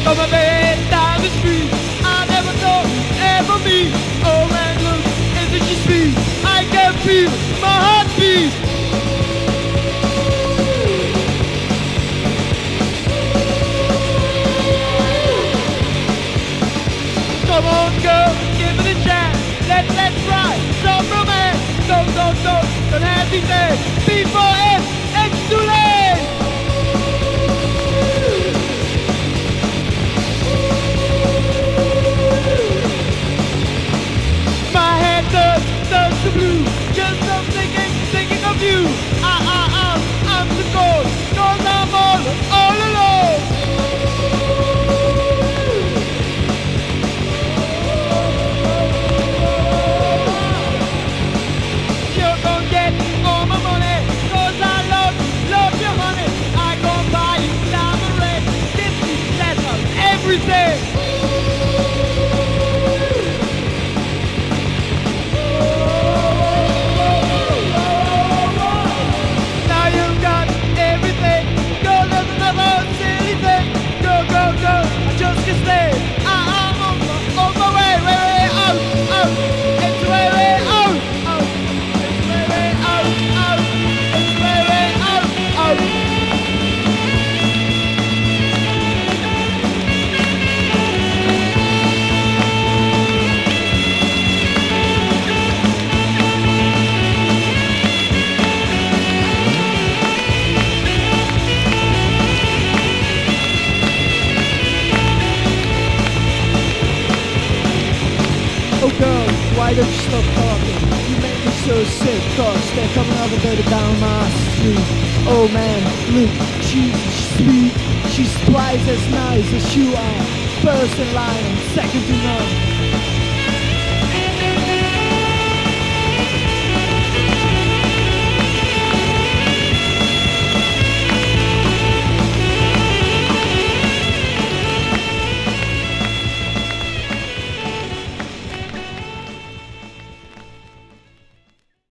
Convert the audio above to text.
Take on my bed down the street. I never thought ever meet. Oh man, look, isn't she sweet? I can feel my heartbeat. Come on, girl, give it a chance. Let let's ride some romance. Don't don't don't don't hesitate. Before it's it's the blue. Just I'm Oh girl, why don't you stop talking? You make me so sick, cause there come another baby down my street. Oh man, look, she's sweet. She's twice as nice as you are. First in line, second to none.